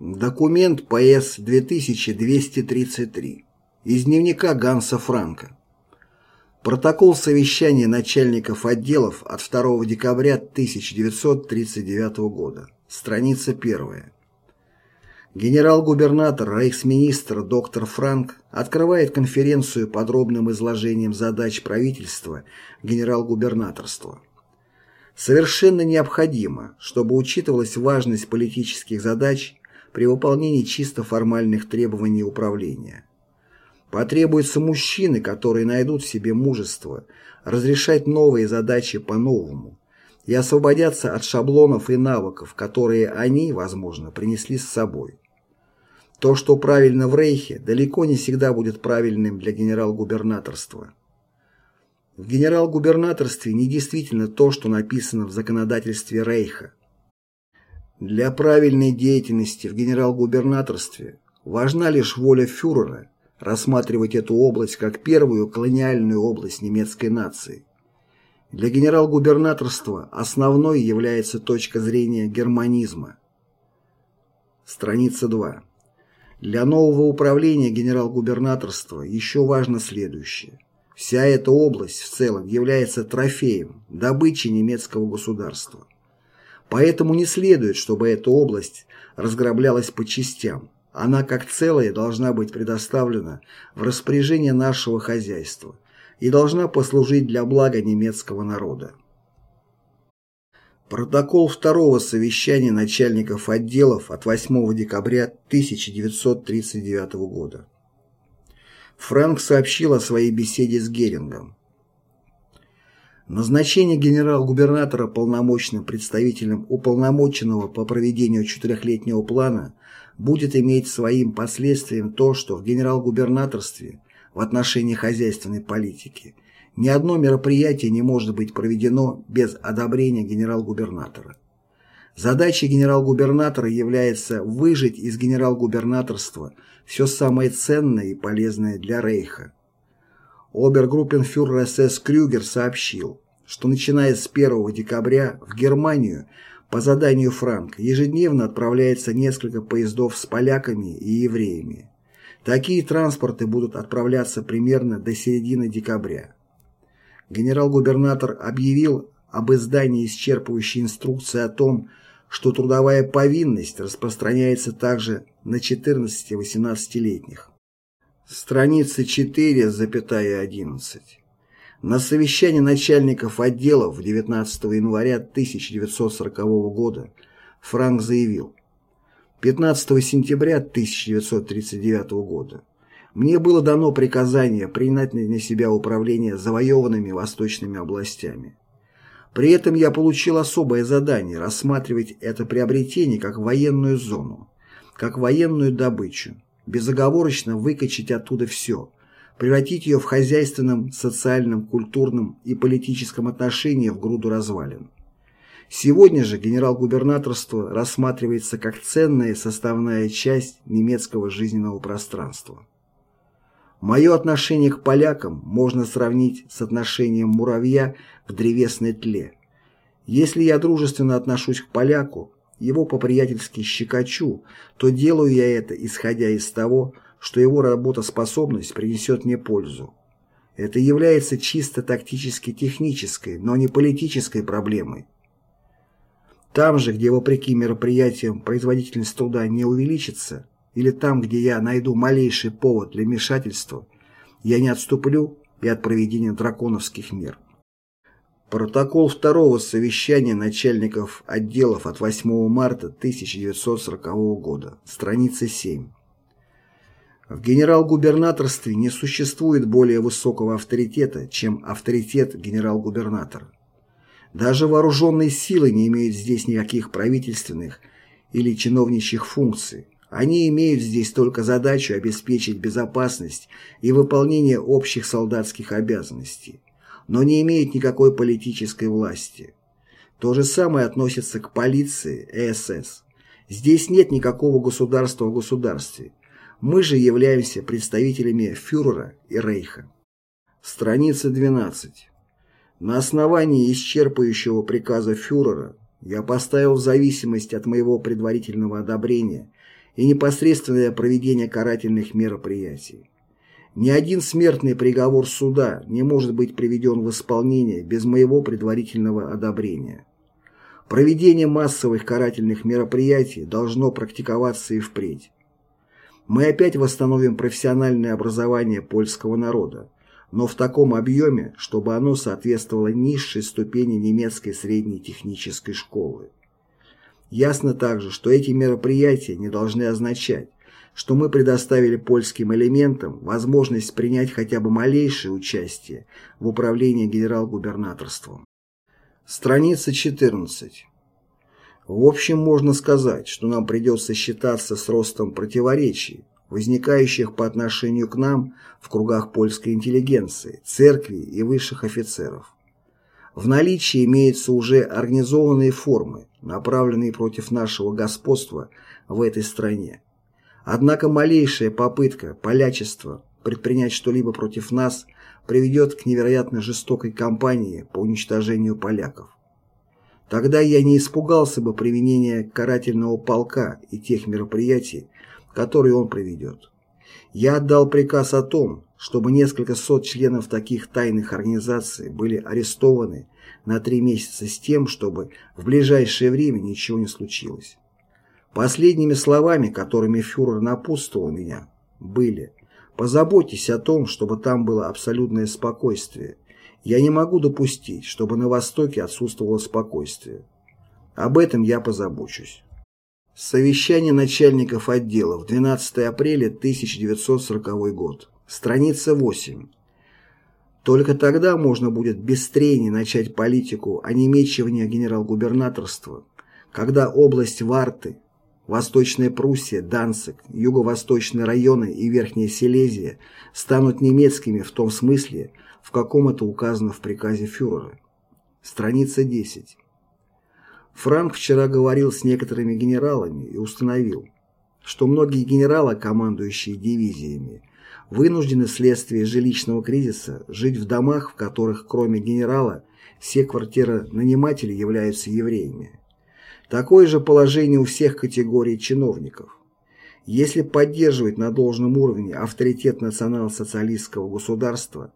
Документ ПС 2233 из дневника Ганса Франка. Протокол совещания начальников отделов от 2 декабря 1939 года. Страница 1. Генерал-губернатор, рейхсминистр доктор Франк открывает конференцию подробным изложением задач правительства генерал-губернаторства. Совершенно необходимо, чтобы учитывалась важность политических задач при выполнении чисто формальных требований управления. Потребуются мужчины, которые найдут в себе мужество разрешать новые задачи по-новому и освободятся от шаблонов и навыков, которые они, возможно, принесли с собой. То, что правильно в Рейхе, далеко не всегда будет правильным для генерал-губернаторства. В генерал-губернаторстве не действительно то, что написано в законодательстве Рейха. Для правильной деятельности в генерал-губернаторстве важна лишь воля фюрера рассматривать эту область как первую колониальную область немецкой нации. Для генерал-губернаторства основной является точка зрения германизма. Страница 2. Для нового управления генерал-губернаторства еще важно следующее – Вся эта область в целом является трофеем, добычей немецкого государства. Поэтому не следует, чтобы эта область разграблялась по частям. Она как целая должна быть предоставлена в распоряжение нашего хозяйства и должна послужить для блага немецкого народа. Протокол второго совещания начальников отделов от 8 декабря 1939 года. Франк сообщил о своей беседе с Герингом. Назначение генерал-губернатора полномочным представителем уполномоченного по проведению четырехлетнего плана будет иметь своим последствием то, что в генерал-губернаторстве в отношении хозяйственной политики ни одно мероприятие не может быть проведено без одобрения генерал-губернатора. Задачей генерал-губернатора является выжить из генерал-губернаторства все самое ценное и полезное для Рейха. Обергруппенфюрер СС Крюгер сообщил, что начиная с 1 декабря в Германию по заданию Франка ежедневно отправляется несколько поездов с поляками и евреями. Такие транспорты будут отправляться примерно до середины декабря. Генерал-губернатор объявил об издании исчерпывающей инструкции о том, что трудовая повинность распространяется также на 14-18-летних. Страница 4,11. На совещании начальников отделов 19 января 1940 года Франк заявил 15 сентября 1939 года мне было дано приказание принять на себя управление завоеванными восточными областями. При этом я получил особое задание рассматривать это приобретение как военную зону, как военную добычу, безоговорочно выкачать оттуда все, превратить ее в хозяйственном, социальном, культурном и политическом отношении в груду развалин. Сегодня же генерал-губернаторство рассматривается как ценная составная часть немецкого жизненного пространства. Мое отношение к полякам можно сравнить с отношением муравья к древесной тле. Если я дружественно отношусь к поляку, его по-приятельски щекочу, то делаю я это, исходя из того, что его работоспособность принесет мне пользу. Это является чисто тактически технической, но не политической проблемой. Там же, где вопреки мероприятиям производительность труда не увеличится, или там, где я найду малейший повод для вмешательства, я не отступлю и от проведения драконовских мер. Протокол второго совещания начальников отделов от 8 марта 1940 года, страница 7. В генерал-губернаторстве не существует более высокого авторитета, чем авторитет генерал-губернатора. Даже вооруженные силы не имеют здесь никаких правительственных или чиновничьих функций, они имеют здесь только задачу обеспечить безопасность и выполнение общих солдатских обязанностей, но не имеют никакой политической власти. То же самое относится к полиции и СС. Здесь нет никакого государства в государстве. Мы же являемся представителями фюрера и рейха. Страница 12. На основании исчерпывающего приказа фюрера я поставил в зависимость от моего предварительного одобрения и непосредственное проведение карательных мероприятий. Ни один смертный приговор суда не может быть приведен в исполнение без моего предварительного одобрения. Проведение массовых карательных мероприятий должно практиковаться и впредь. Мы опять восстановим профессиональное образование польского народа, но в таком объеме, чтобы оно соответствовало низшей ступени немецкой средней технической школы. Ясно также, что эти мероприятия не должны означать, что мы предоставили польским элементам возможность принять хотя бы малейшее участие в управлении генерал-губернаторством. Страница 14. В общем, можно сказать, что нам придется считаться с ростом противоречий, возникающих по отношению к нам в кругах польской интеллигенции, церкви и высших офицеров. В наличии имеются уже организованные формы, направленные против нашего господства в этой стране. Однако малейшая попытка полячества предпринять что-либо против нас приведет к невероятно жестокой кампании по уничтожению поляков. Тогда я не испугался бы применения карательного полка и тех мероприятий, которые он проведет. Я отдал приказ о том, чтобы несколько сот членов таких тайных организаций были арестованы на три месяца с тем, чтобы в ближайшее время ничего не случилось. Последними словами, которыми фюрер напутствовал меня, были «Позаботьтесь о том, чтобы там было абсолютное спокойствие. Я не могу допустить, чтобы на Востоке отсутствовало спокойствие. Об этом я позабочусь». Совещание начальников отделов, 12 апреля 1940 год. Страница 8. Только тогда можно будет без трений начать политику онемечивания генерал-губернаторства, когда область Варты, Восточная Пруссия, Данцик, юго-восточные районы и Верхняя Силезия станут немецкими в том смысле, в каком это указано в приказе фюрера. Страница 10. Франк вчера говорил с некоторыми генералами и установил, что многие генералы, командующие дивизиями, вынуждены вследствие жилищного кризиса жить в домах, в которых кроме генерала все квартиры нанимателей являются евреями. Такое же положение у всех категорий чиновников. Если поддерживать на должном уровне авторитет национал-социалистского государства,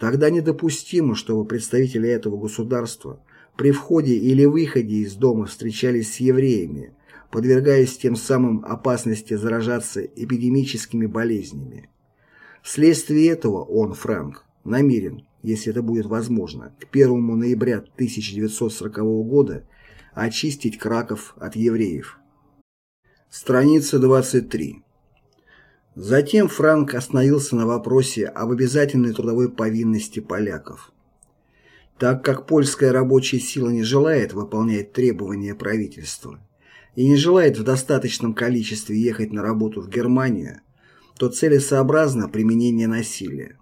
тогда недопустимо, чтобы представители этого государства при входе или выходе из дома встречались с евреями, подвергаясь тем самым опасности заражаться эпидемическими болезнями. Вследствие этого он, Франк, намерен, если это будет возможно, к 1 ноября 1940 года очистить Краков от евреев. Страница 23. Затем Франк остановился на вопросе об обязательной трудовой повинности поляков. Так как польская рабочая сила не желает выполнять требования правительства и не желает в достаточном количестве ехать на работу в Германию, то целесообразно применение насилия.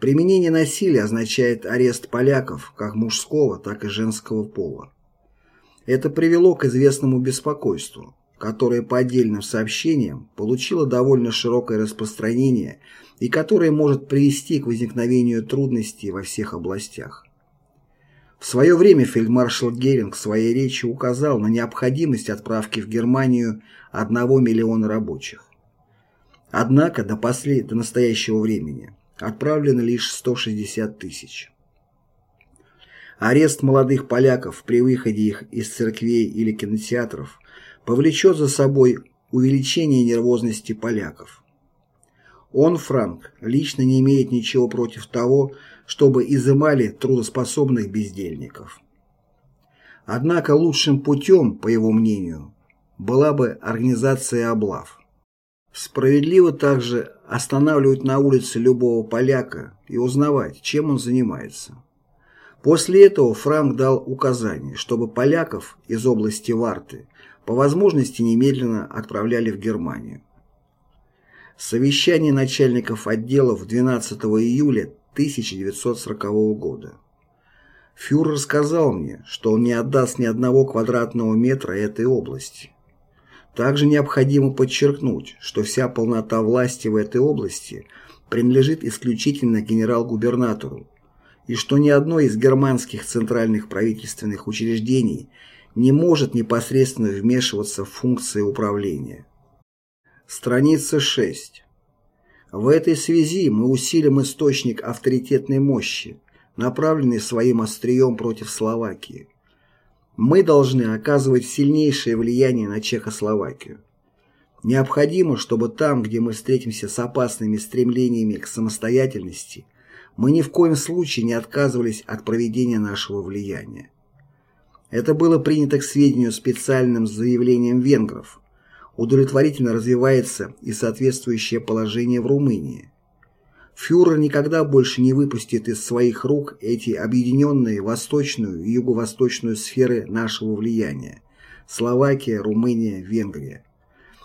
Применение насилия означает арест поляков как мужского, так и женского пола. Это привело к известному беспокойству, которое по отдельным сообщениям получило довольно широкое распространение и которое может привести к возникновению трудностей во всех областях. В свое время фельдмаршал Геринг в своей речи указал на необходимость отправки в Германию одного миллиона рабочих. Однако до, послед... до настоящего времени отправлено лишь 160 тысяч. Арест молодых поляков при выходе их из церквей или кинотеатров повлечет за собой увеличение нервозности поляков. Он, Франк, лично не имеет ничего против того, чтобы изымали трудоспособных бездельников. Однако лучшим путем, по его мнению, была бы организация облав. Справедливо также останавливать на улице любого поляка и узнавать, чем он занимается. После этого Франк дал указание, чтобы поляков из области Варты по возможности немедленно отправляли в Германию. Совещание начальников отделов 12 июля 1940 года. Фюрер сказал мне, что он не отдаст ни одного квадратного метра этой области. Также необходимо подчеркнуть, что вся полнота власти в этой области принадлежит исключительно генерал-губернатору, и что ни одно из германских центральных правительственных учреждений не может непосредственно вмешиваться в функции управления. Страница 6. В этой связи мы усилим источник авторитетной мощи, направленный своим острием против Словакии. Мы должны оказывать сильнейшее влияние на Чехословакию. Необходимо, чтобы там, где мы встретимся с опасными стремлениями к самостоятельности, мы ни в коем случае не отказывались от проведения нашего влияния. Это было принято к сведению специальным заявлением венгров. Удовлетворительно развивается и соответствующее положение в Румынии. Фюрер никогда больше не выпустит из своих рук эти объединенные восточную и юго-восточную сферы нашего влияния – Словакия, Румыния, Венгрия.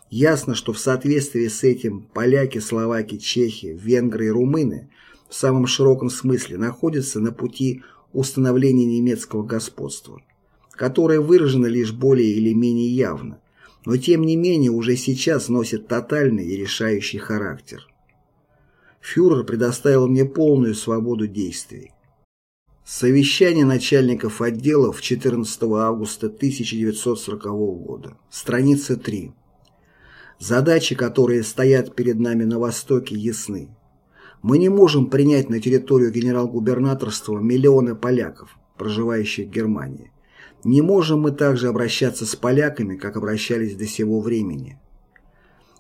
Ясно, что в соответствии с этим поляки, словаки, чехи, венгры и румыны в самом широком смысле находятся на пути установления немецкого господства, которое выражено лишь более или менее явно, но тем не менее уже сейчас носит тотальный и решающий характер. Фюрер предоставил мне полную свободу действий. Совещание начальников отделов 14 августа 1940 года. Страница 3. Задачи, которые стоят перед нами на Востоке, ясны. Мы не можем принять на территорию генерал-губернаторства миллионы поляков, проживающих в Германии. Не можем мы также обращаться с поляками, как обращались до сего времени.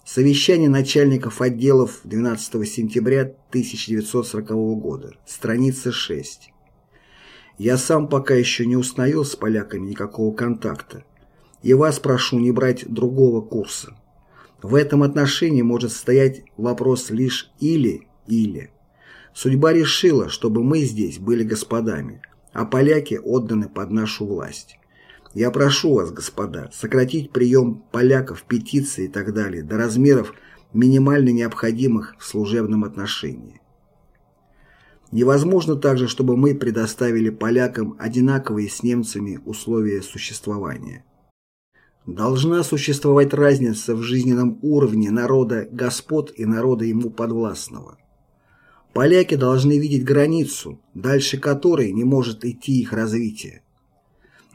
Совещание начальников отделов 12 сентября 1940 года, страница 6. Я сам пока еще не установил с поляками никакого контакта, и вас прошу не брать другого курса. В этом отношении может стоять вопрос лишь «или-или». Судьба решила, чтобы мы здесь были господами, а поляки отданы под нашу власть. Я прошу вас, господа, сократить прием поляков, петиции и так далее до размеров минимально необходимых в служебном отношении. Невозможно также, чтобы мы предоставили полякам одинаковые с немцами условия существования. Должна существовать разница в жизненном уровне народа господ и народа ему подвластного. Поляки должны видеть границу, дальше которой не может идти их развитие.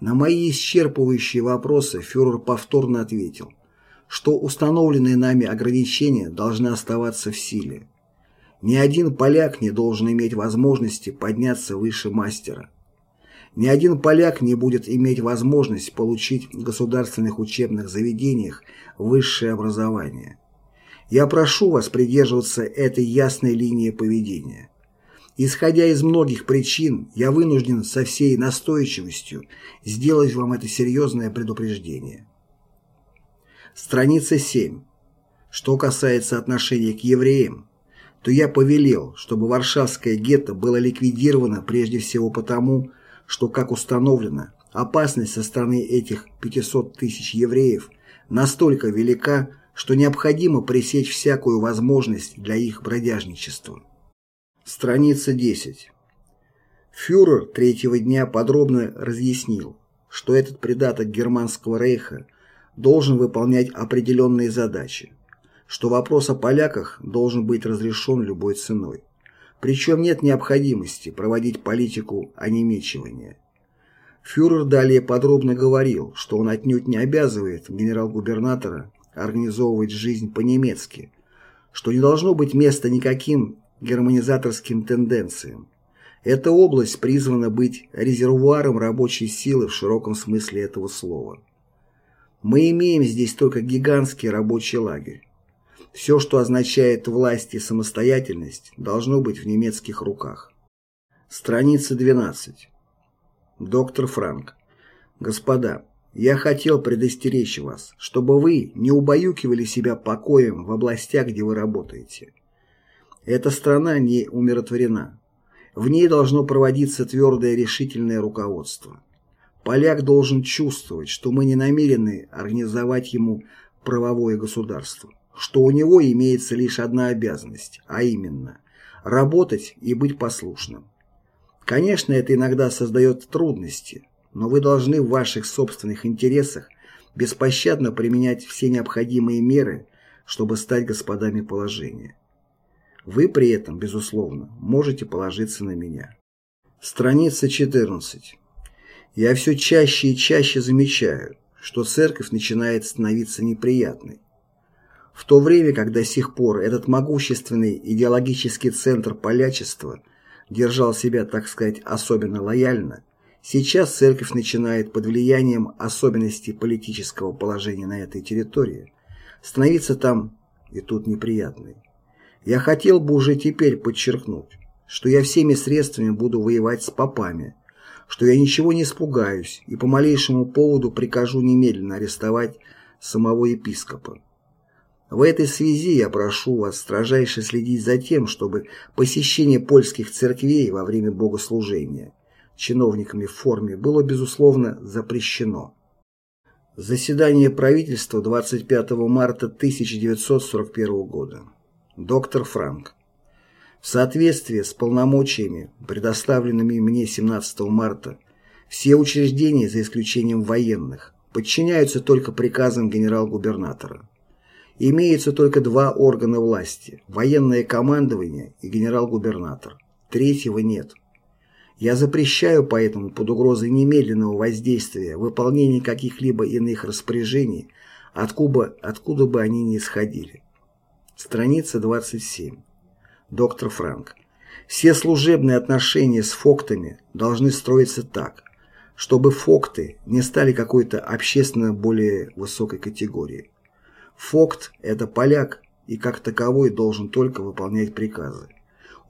На мои исчерпывающие вопросы фюрер повторно ответил, что установленные нами ограничения должны оставаться в силе. Ни один поляк не должен иметь возможности подняться выше мастера. Ни один поляк не будет иметь возможность получить в государственных учебных заведениях высшее образование. Я прошу вас придерживаться этой ясной линии поведения. Исходя из многих причин, я вынужден со всей настойчивостью сделать вам это серьезное предупреждение. Страница 7. Что касается отношения к евреям, то я повелел, чтобы Варшавское гетто было ликвидировано прежде всего потому, что, как установлено, опасность со стороны этих 500 тысяч евреев настолько велика, что необходимо пресечь всякую возможность для их бродяжничества. Страница 10. Фюрер третьего дня подробно разъяснил, что этот предаток Германского рейха должен выполнять определенные задачи, что вопрос о поляках должен быть разрешен любой ценой. Причем нет необходимости проводить политику онемечивания. Фюрер далее подробно говорил, что он отнюдь не обязывает генерал-губернатора организовывать жизнь по-немецки, что не должно быть места никаким германизаторским тенденциям. Эта область призвана быть резервуаром рабочей силы в широком смысле этого слова. Мы имеем здесь только гигантский рабочий лагерь. Все, что означает власть и самостоятельность, должно быть в немецких руках. Страница 12. Доктор Франк. Господа, я хотел предостеречь вас, чтобы вы не убаюкивали себя покоем в областях, где вы работаете. Эта страна не умиротворена. В ней должно проводиться твердое решительное руководство. Поляк должен чувствовать, что мы не намерены организовать ему правовое государство что у него имеется лишь одна обязанность, а именно – работать и быть послушным. Конечно, это иногда создает трудности, но вы должны в ваших собственных интересах беспощадно применять все необходимые меры, чтобы стать господами положения. Вы при этом, безусловно, можете положиться на меня. Страница 14. Я все чаще и чаще замечаю, что церковь начинает становиться неприятной. В то время, как до сих пор этот могущественный идеологический центр полячества держал себя, так сказать, особенно лояльно, сейчас церковь начинает под влиянием особенностей политического положения на этой территории становиться там и тут неприятной. Я хотел бы уже теперь подчеркнуть, что я всеми средствами буду воевать с попами, что я ничего не испугаюсь и по малейшему поводу прикажу немедленно арестовать самого епископа. В этой связи я прошу вас строжайше следить за тем, чтобы посещение польских церквей во время богослужения чиновниками в форме было, безусловно, запрещено. Заседание правительства 25 марта 1941 года. Доктор Франк. В соответствии с полномочиями, предоставленными мне 17 марта, все учреждения, за исключением военных, подчиняются только приказам генерал-губернатора. Имеются только два органа власти – военное командование и генерал-губернатор. Третьего нет. Я запрещаю поэтому под угрозой немедленного воздействия выполнение каких-либо иных распоряжений, откуда, откуда бы они ни исходили. Страница 27. Доктор Франк. Все служебные отношения с фоктами должны строиться так, чтобы фокты не стали какой-то общественно более высокой категорией. Фокт – это поляк и как таковой должен только выполнять приказы.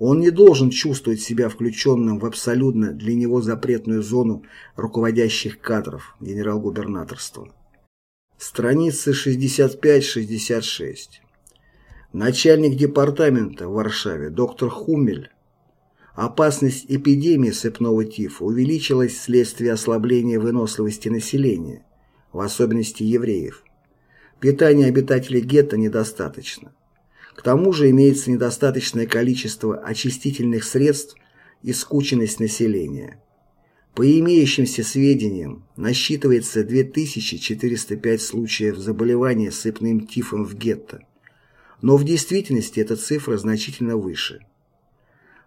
Он не должен чувствовать себя включенным в абсолютно для него запретную зону руководящих кадров генерал-губернаторства. Страницы 65-66. Начальник департамента в Варшаве доктор Хумель. Опасность эпидемии сыпного тифа увеличилась вследствие ослабления выносливости населения, в особенности евреев. Питания обитателей гетто недостаточно. К тому же имеется недостаточное количество очистительных средств и скученность населения. По имеющимся сведениям, насчитывается 2405 случаев заболевания сыпным тифом в гетто. Но в действительности эта цифра значительно выше.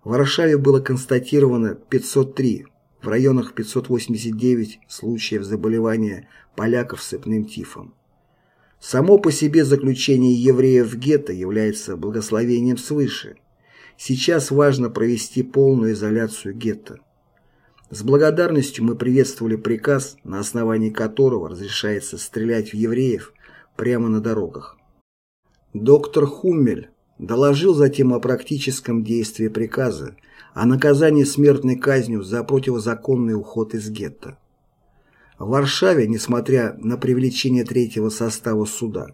В Варшаве было констатировано 503, в районах 589 случаев заболевания поляков сыпным тифом. Само по себе заключение евреев в гетто является благословением свыше. Сейчас важно провести полную изоляцию гетто. С благодарностью мы приветствовали приказ, на основании которого разрешается стрелять в евреев прямо на дорогах. Доктор Хуммель доложил затем о практическом действии приказа о наказании смертной казнью за противозаконный уход из гетто. В Варшаве, несмотря на привлечение третьего состава суда,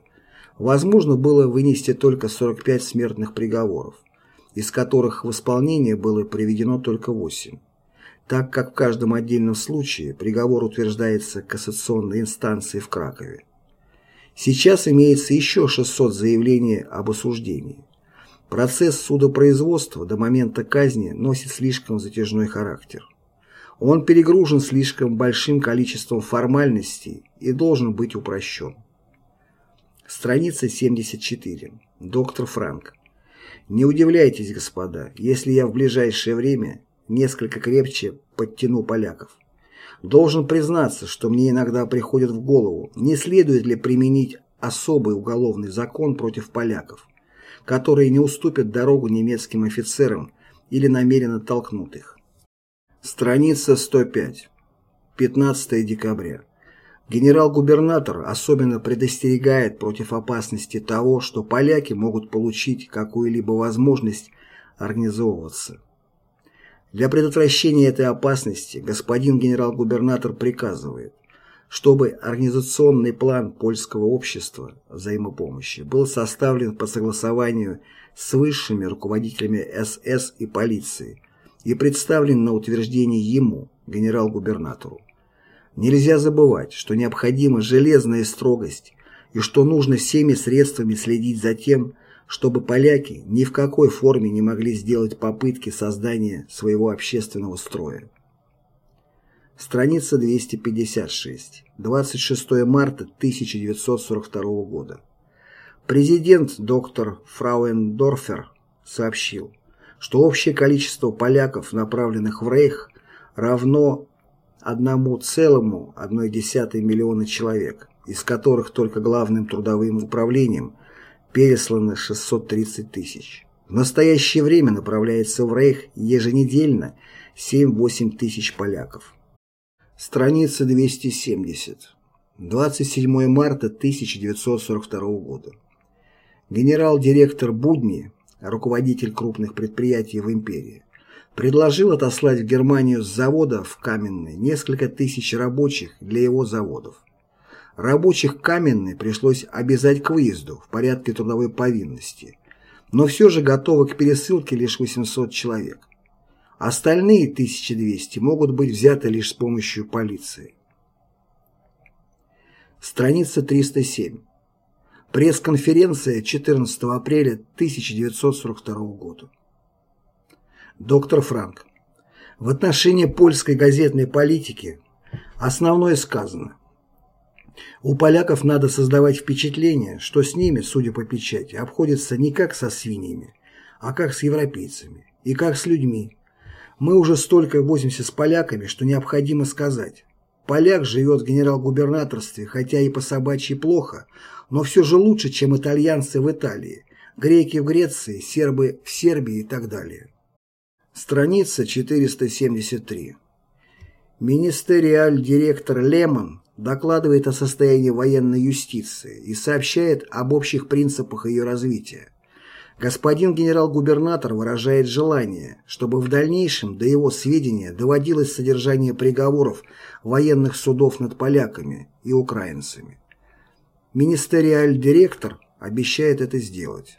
возможно было вынести только 45 смертных приговоров, из которых в исполнение было приведено только 8, так как в каждом отдельном случае приговор утверждается кассационной инстанцией в Кракове. Сейчас имеется еще 600 заявлений об осуждении. Процесс судопроизводства до момента казни носит слишком затяжной характер. Он перегружен слишком большим количеством формальностей и должен быть упрощен. Страница 74. Доктор Франк. Не удивляйтесь, господа, если я в ближайшее время несколько крепче подтяну поляков. Должен признаться, что мне иногда приходит в голову, не следует ли применить особый уголовный закон против поляков, которые не уступят дорогу немецким офицерам или намеренно толкнут их. Страница 105. 15 декабря. Генерал-губернатор особенно предостерегает против опасности того, что поляки могут получить какую-либо возможность организовываться. Для предотвращения этой опасности господин генерал-губернатор приказывает, чтобы организационный план польского общества взаимопомощи был составлен по согласованию с высшими руководителями СС и полиции – и представлен на утверждение ему, генерал-губернатору. Нельзя забывать, что необходима железная строгость и что нужно всеми средствами следить за тем, чтобы поляки ни в какой форме не могли сделать попытки создания своего общественного строя. Страница 256. 26 марта 1942 года. Президент доктор Фрауендорфер сообщил, что общее количество поляков, направленных в Рейх, равно 1,1 миллиона человек, из которых только главным трудовым управлением переслано 630 тысяч. В настоящее время направляется в Рейх еженедельно 7-8 тысяч поляков. Страница 270. 27 марта 1942 года. Генерал-директор Будни, руководитель крупных предприятий в империи, предложил отослать в Германию с завода в Каменный несколько тысяч рабочих для его заводов. Рабочих Каменный пришлось обязать к выезду в порядке трудовой повинности, но все же готовы к пересылке лишь 800 человек. Остальные 1200 могут быть взяты лишь с помощью полиции. Страница 307. Пресс-конференция 14 апреля 1942 года. Доктор Франк. В отношении польской газетной политики основное сказано. У поляков надо создавать впечатление, что с ними, судя по печати, обходятся не как со свиньями, а как с европейцами и как с людьми. Мы уже столько возимся с поляками, что необходимо сказать. Поляк живет в генерал-губернаторстве, хотя и по собачьи плохо, но все же лучше, чем итальянцы в Италии, греки в Греции, сербы в Сербии и так далее. Страница 473. Министериаль-директор Лемон докладывает о состоянии военной юстиции и сообщает об общих принципах ее развития. Господин генерал-губернатор выражает желание, чтобы в дальнейшем до его сведения доводилось содержание приговоров военных судов над поляками и украинцами. Министериаль-директор обещает это сделать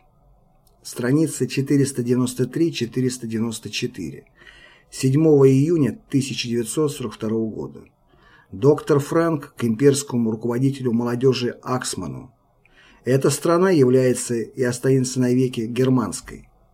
страницы 493-494, 7 июня 1942 года. Доктор Франк к имперскому руководителю молодежи Аксману. Эта страна является и останется навеки германской.